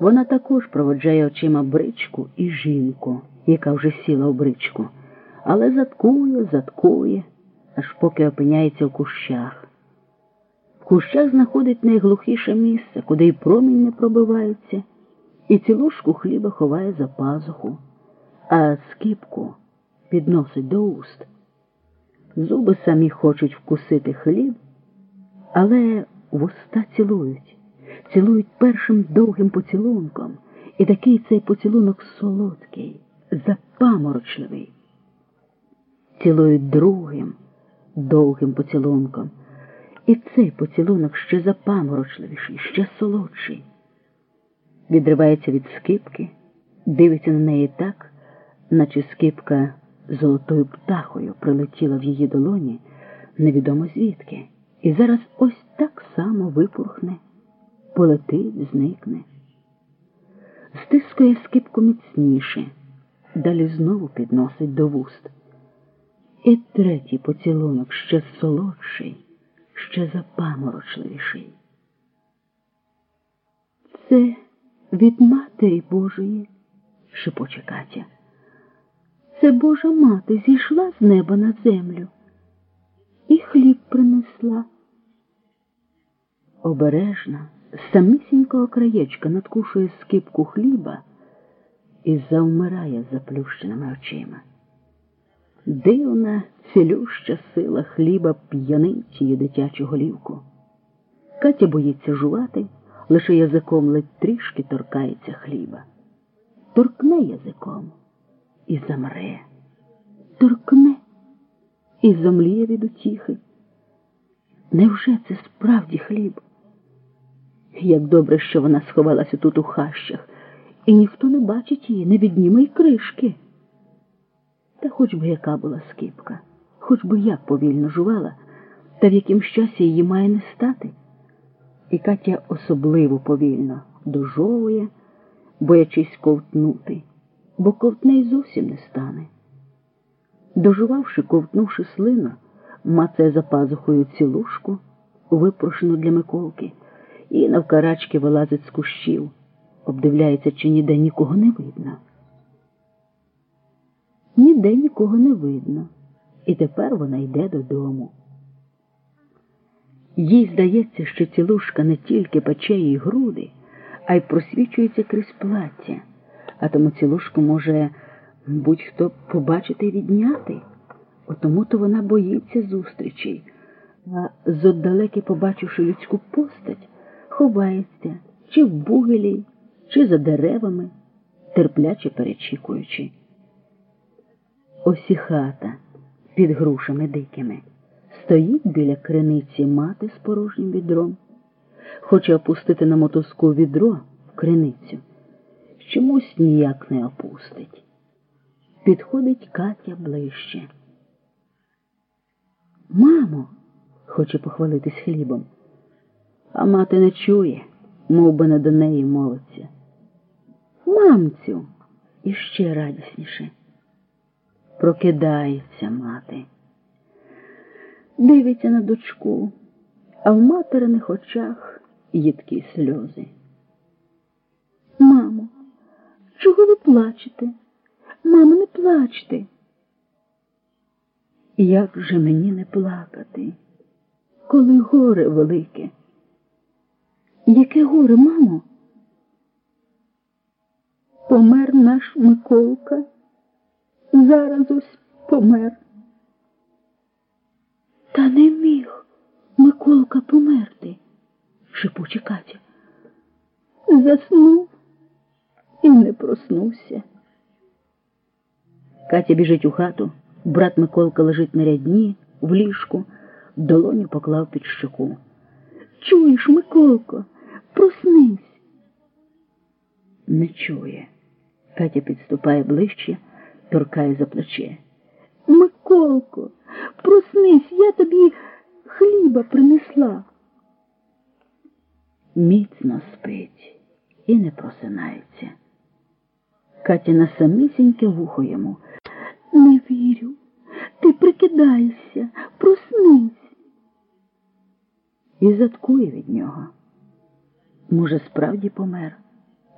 Вона також проводжає очима бричку і жінку, яка вже сіла в бричку, але заткує, заткує, аж поки опиняється в кущах. В кущах знаходить найглухіше місце, куди й промінь не пробивається, і цілушку хліба ховає за пазуху, а скипку підносить до уст. Зуби самі хочуть вкусити хліб, але вуста цілують, цілують першим довгим поцілунком, і такий цей поцілунок солодкий, запаморочливий. Цілують другим довгим поцілунком. І цей поцілунок ще запаморочливіший, ще солодший. Відривається від скипки, дивиться на неї так, наче скипка золотою птахою прилетіла в її долоні невідомо звідки, і зараз ось так само випорхне, полетить, зникне. Стискує скипку міцніше, далі знову підносить до вуст. І третій поцілунок ще солодший ще запаморочливіший. Це від Матері Божої, шепоче Катя. Це Божа мати зійшла з неба на землю і хліб принесла. Обережна, самісінького краєчка надкушує скипку хліба і завмирає заплющеними очима. Дивна, цілюща сила хліба п'янить її дитячу голівку. Катя боїться жувати, лише язиком ледь трішки торкається хліба. Торкне язиком і замре, торкне і зомліє від утіхи. Невже це справді хліб? Як добре, що вона сховалася тут у хащах, і ніхто не бачить її, не відніме й кришки. Та хоч би яка була скипка, хоч би як повільно жувала, та в яким щасі її має не стати. І Катя особливо повільно дожовує, боячись ковтнути, бо ковтне й зовсім не стане. Дожувавши, ковтнувши слину, мацає за пазухою цілушку, випрошену для Миколки, і навкарачки вилазить з кущів, обдивляється, чи ніде нікого не видно. Ніде нікого не видно, і тепер вона йде додому. Їй здається, що цілушка не тільки пече їй груди, а й просвічується крізь плаття, а тому цілушку може будь-хто побачити і відняти. Отому то вона боїться зустрічей, а зоддалеки, побачивши людську постать, ховається чи в бугелі, чи за деревами, терпляче перечікуючи. Ось і хата під грушами дикими. Стоїть біля криниці мати з порожнім відром. Хоче опустити на мотузку відро в криницю. Чомусь ніяк не опустить. Підходить Катя ближче. Мамо, хоче похвалитись хлібом, а мати не чує, мов би не до неї мовиться. Мамцю, іще радісніше. Прокидається мати. Дивиться на дочку, а в материних очах їдкі сльози. Мамо, чого ви плачете? Мамо, не плачте. Як же мені не плакати, коли горе велике? Яке горе, мамо? Помер наш Миколка зараз ось помер. Та не міг Миколка померти, шепоче Катя. Заснув і не проснувся. Катя біжить у хату, брат Миколка лежить на рядні, в ліжку, долоню поклав під щоку. Чуєш, Миколко, проснись. Не чує. Катя підступає ближче торкає за плече. Миколко, проснись, я тобі хліба принесла. Міцно спить і не просинається. Катя на самісіньке вухо йому. Не вірю, ти прикидаєшся, проснись. І заткує від нього. Може, справді помер,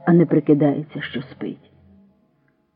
а не прикидається, що спить.